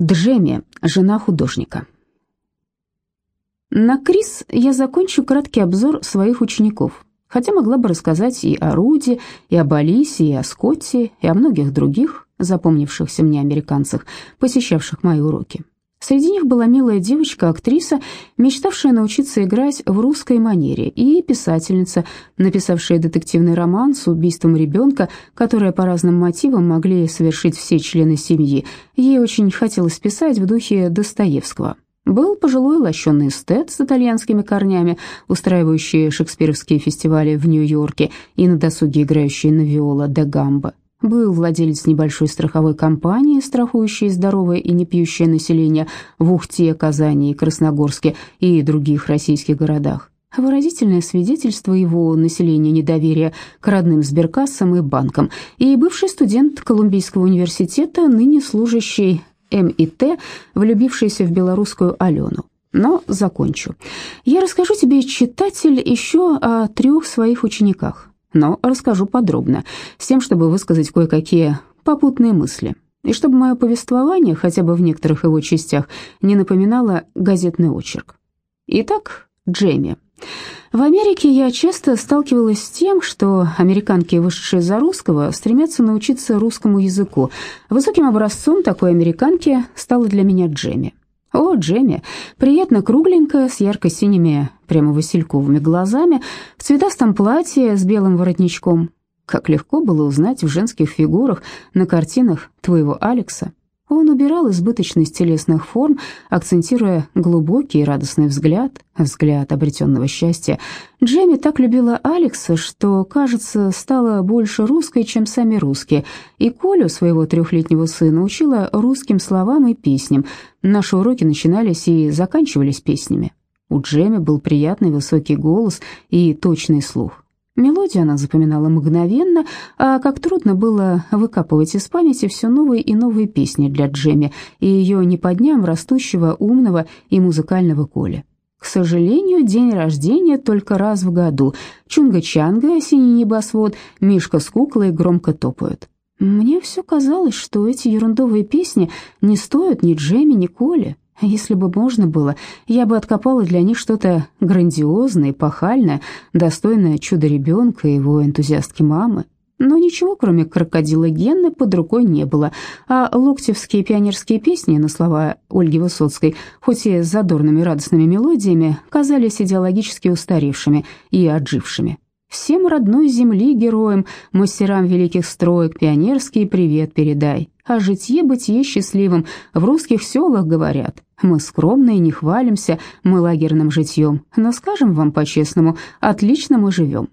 Джеми, жена художника. На Крис я закончу краткий обзор своих учеников, хотя могла бы рассказать и о Руди, и об Алисе, и о Скотте, и о многих других запомнившихся мне американцах, посещавших мои уроки. Среди них была милая девочка-актриса, мечтавшая научиться играть в русской манере, и писательница, написавшая детективный роман с убийством ребенка, которое по разным мотивам могли совершить все члены семьи. Ей очень хотелось писать в духе Достоевского. Был пожилой лощеный эстет с итальянскими корнями, устраивающий шекспировские фестивали в Нью-Йорке и на досуге играющий на виола де гамбо. Был владелец небольшой страховой компании, страхующей здоровое и непьющее население в Ухте, Казани Красногорске и других российских городах. Выразительное свидетельство его населения недоверия к родным сберкассам и банкам. И бывший студент Колумбийского университета, ныне служащий МИТ, влюбившийся в белорусскую Алену. Но закончу. Я расскажу тебе, читатель, еще о трех своих учениках но расскажу подробно, с тем, чтобы высказать кое-какие попутные мысли, и чтобы мое повествование, хотя бы в некоторых его частях, не напоминало газетный очерк. Итак, Джейми. В Америке я часто сталкивалась с тем, что американки, вышедшие за русского, стремятся научиться русскому языку. Высоким образцом такой американки стала для меня Джейми. О, Джемми, приятно кругленькая, с ярко-синими, прямо васильковыми глазами, в цветастом платье с белым воротничком. Как легко было узнать в женских фигурах на картинах твоего Алекса. Он убирал избыточность телесных форм, акцентируя глубокий и радостный взгляд, взгляд обретенного счастья. Джемми так любила Алекса, что, кажется, стала больше русской, чем сами русские, и Колю, своего трехлетнего сына, учила русским словам и песням. Наши уроки начинались и заканчивались песнями. У Джемми был приятный высокий голос и точный слух. Мелодию она запоминала мгновенно, а как трудно было выкапывать из памяти все новые и новые песни для Джемми и ее не по дням растущего умного и музыкального Коля. К сожалению, день рождения только раз в году. Чунга-чанга, синий небосвод, Мишка с куклой громко топают. Мне все казалось, что эти ерундовые песни не стоят ни Джемми, ни Коли. Если бы можно было, я бы откопала для них что-то грандиозное, пахальное, достойное чудо-ребенка и его энтузиастки мамы. Но ничего, кроме крокодила Генны, под рукой не было, а локтевские пионерские песни на слова Ольги Высоцкой, хоть и с задорными радостными мелодиями, казались идеологически устаревшими и отжившими. Всем родной земли героям, мастерам великих строек, пионерский привет передай. О житье-бытие счастливым в русских селах говорят. Мы скромные, не хвалимся мы лагерным житьем, но скажем вам по-честному, отлично мы живем.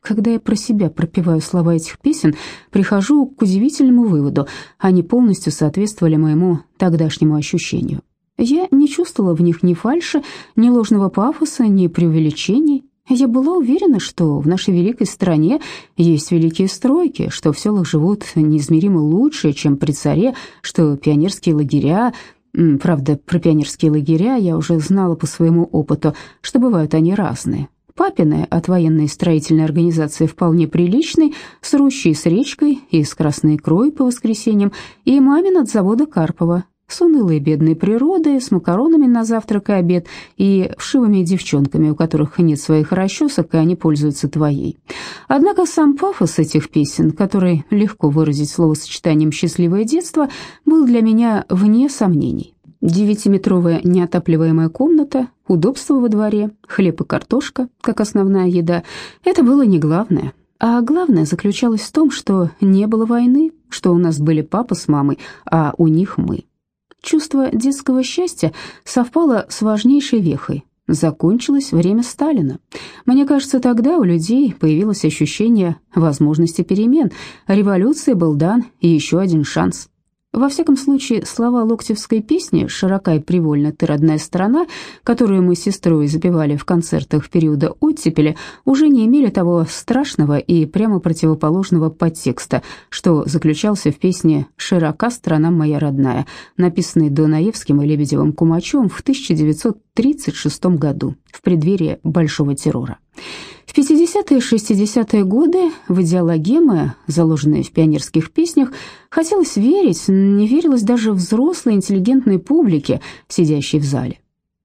Когда я про себя пропеваю слова этих песен, прихожу к удивительному выводу. Они полностью соответствовали моему тогдашнему ощущению. Я не чувствовала в них ни фальши, ни ложного пафоса, ни преувеличений. Я была уверена, что в нашей великой стране есть великие стройки, что в селах живут неизмеримо лучше, чем при царе, что пионерские лагеря... Правда, про пионерские лагеря я уже знала по своему опыту, что бывают они разные. Папины от военной строительной организации вполне приличный, с рущей с речкой и с красной икрой по воскресеньям, и мамин от завода Карпова, с унылой бедной природой, с макаронами на завтрак и обед и вшивыми девчонками, у которых нет своих расчесок, и они пользуются твоей. Однако сам пафос этих песен, который легко выразить словосочетанием «счастливое детство», был для меня вне сомнений. Девятиметровая неотапливаемая комната, удобство во дворе, хлеб и картошка, как основная еда – это было не главное. А главное заключалось в том, что не было войны, что у нас были папа с мамой, а у них мы. Чувство детского счастья совпало с важнейшей вехой. Закончилось время Сталина. Мне кажется, тогда у людей появилось ощущение возможности перемен. Революции был дан еще один шанс. Во всяком случае, слова локтевской песни «Широка и привольна ты, родная страна», которую мы с сестрой запевали в концертах периода оттепели, уже не имели того страшного и прямо противоположного подтекста, что заключался в песне «Широка страна моя родная», написанной Дунаевским и Лебедевым-Кумачем в 1936 году, в преддверии Большого террора. В 50-е и 60-е годы в идеологемы, заложенные в пионерских песнях, хотелось верить, не верилось даже взрослой интеллигентной публике, сидящей в зале.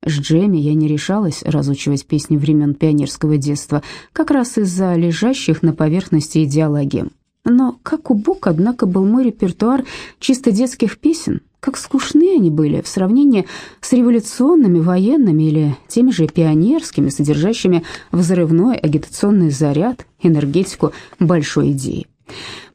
С Джемми я не решалась разучивать песни времен пионерского детства, как раз из-за лежащих на поверхности идеологем. Но как убог, однако, был мой репертуар чисто детских песен, как скучны они были в сравнении с революционными, военными или теми же пионерскими, содержащими взрывной агитационный заряд, энергетику большой идеи.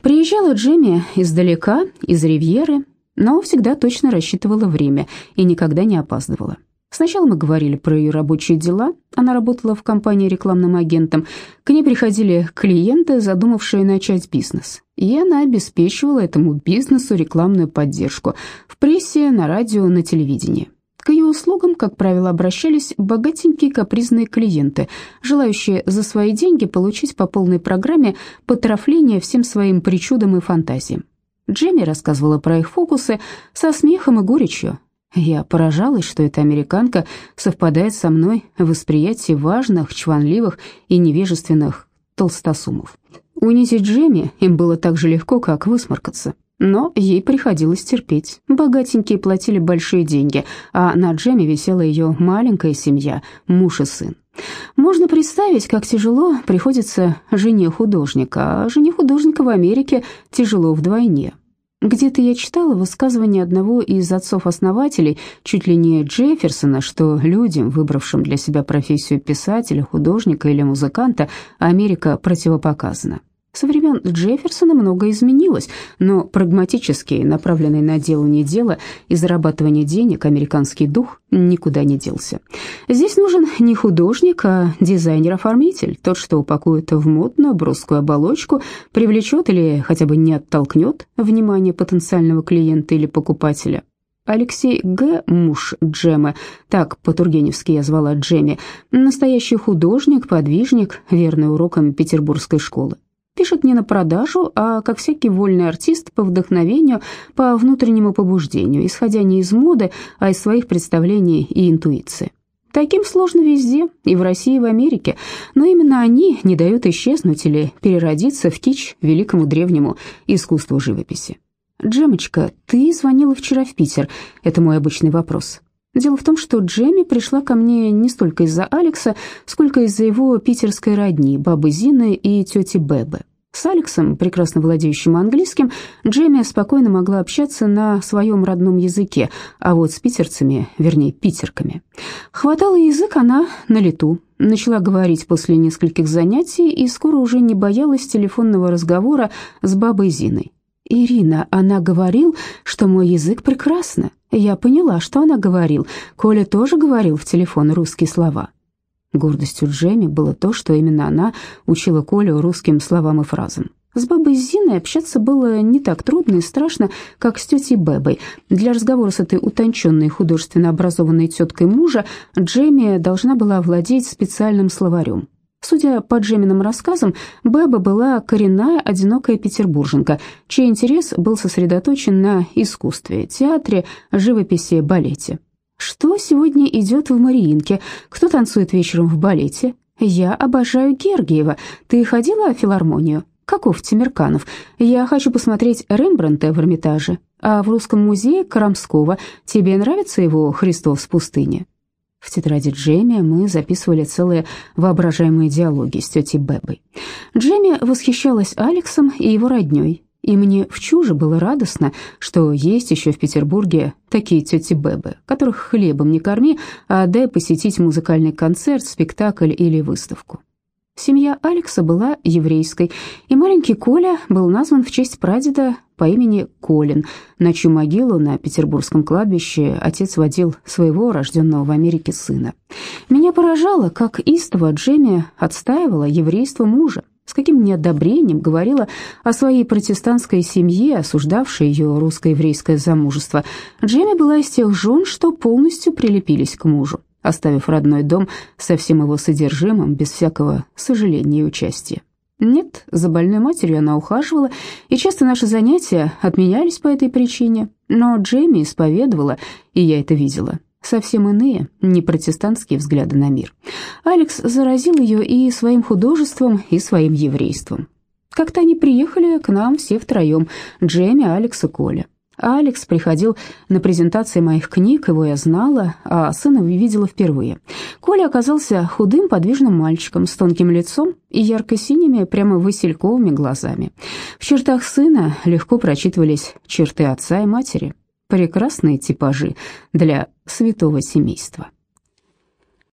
Приезжала Джемми издалека, из Ривьеры, но всегда точно рассчитывала время и никогда не опаздывала. Сначала мы говорили про ее рабочие дела. Она работала в компании рекламным агентом. К ней приходили клиенты, задумавшие начать бизнес. И она обеспечивала этому бизнесу рекламную поддержку в прессе, на радио, на телевидении. К ее услугам, как правило, обращались богатенькие капризные клиенты, желающие за свои деньги получить по полной программе потрафление всем своим причудам и фантазиям. Джемми рассказывала про их фокусы со смехом и горечью, я поражалась, что эта американка совпадает со мной в восприятии важных, чванливых и невежественных толстосумов. Унизить Джемми им было так же легко, как высморкаться. Но ей приходилось терпеть. Богатенькие платили большие деньги, а на Джемми висела ее маленькая семья, муж и сын. Можно представить, как тяжело приходится жене художника, а жене художника в Америке тяжело вдвойне. Где-то я читала высказывание одного из отцов-основателей, чуть ли не Джефферсона, что людям, выбравшим для себя профессию писателя, художника или музыканта, Америка противопоказана. Со времен Джефферсона многое изменилось, но прагматический, направленный на делание дела и зарабатывание денег американский дух никуда не делся. Здесь нужен не художник, а дизайнер-оформитель, тот, что упакует в модную броскую оболочку, привлечет или хотя бы не оттолкнет внимание потенциального клиента или покупателя. Алексей Г., муж Джемы, так по-тургеневски я звала Джемми, настоящий художник, подвижник, верный урокам петербургской школы. Пишет не на продажу, а как всякий вольный артист по вдохновению, по внутреннему побуждению, исходя не из моды, а из своих представлений и интуиции. Таким сложно везде, и в России, и в Америке, но именно они не дают исчезнуть или переродиться в кич великому древнему искусству живописи. «Джемочка, ты звонила вчера в Питер. Это мой обычный вопрос. Дело в том, что Джемми пришла ко мне не столько из-за Алекса, сколько из-за его питерской родни, бабы Зины и тети Бебы. С Алексом, прекрасно владеющим английским, Джемми спокойно могла общаться на своем родном языке, а вот с питерцами, вернее, питерками. Хватала язык она на лету, начала говорить после нескольких занятий и скоро уже не боялась телефонного разговора с бабой Зиной. «Ирина, она говорил, что мой язык прекрасно. Я поняла, что она говорил. Коля тоже говорил в телефон русские слова». Гордостью Джемми было то, что именно она учила Колю русским словам и фразам. С бабой Зиной общаться было не так трудно и страшно, как с тетей Бебой. Для разговора с этой утонченной художественно образованной теткой мужа Джемми должна была владеть специальным словарем. Судя по Джеминым рассказам, Беба была коренная одинокая петербурженка, чей интерес был сосредоточен на искусстве, театре, живописи, балете. Что сегодня идет в Мариинке? Кто танцует вечером в балете? Я обожаю Гергиева. Ты ходила в филармонию? Каков Тимирканов? Я хочу посмотреть Рембрандта в Эрмитаже. А в Русском музее Карамского тебе нравится его «Христос в пустыне»? В тетради Джемми мы записывали целые воображаемые диалоги с тетей Бебой. Джемми восхищалась Алексом и его родней, и мне в чуже было радостно, что есть еще в Петербурге такие тети Бебы, которых хлебом не корми, а дай посетить музыкальный концерт, спектакль или выставку. Семья Алекса была еврейской, и маленький Коля был назван в честь прадеда по имени Колин, на чью могилу на петербургском кладбище отец водил своего рожденного в Америке сына. Меня поражало, как истово Джемми отстаивала еврейство мужа, с каким неодобрением говорила о своей протестантской семье, осуждавшей ее русско-еврейское замужество. Джемми была из тех жен, что полностью прилепились к мужу, оставив родной дом со всем его содержимым, без всякого сожаления и участия. Нет, за больной матерью она ухаживала, и часто наши занятия отменялись по этой причине, но Джейми исповедовала, и я это видела, совсем иные, не протестантские взгляды на мир. Алекс заразил ее и своим художеством, и своим еврейством. Как-то они приехали к нам все втроем, Джемми, Алекс и Коля. Алекс приходил на презентации моих книг, его я знала, а сына видела впервые. Коля оказался худым, подвижным мальчиком с тонким лицом и ярко-синими, прямо васильковыми глазами. В чертах сына легко прочитывались черты отца и матери. Прекрасные типажи для святого семейства.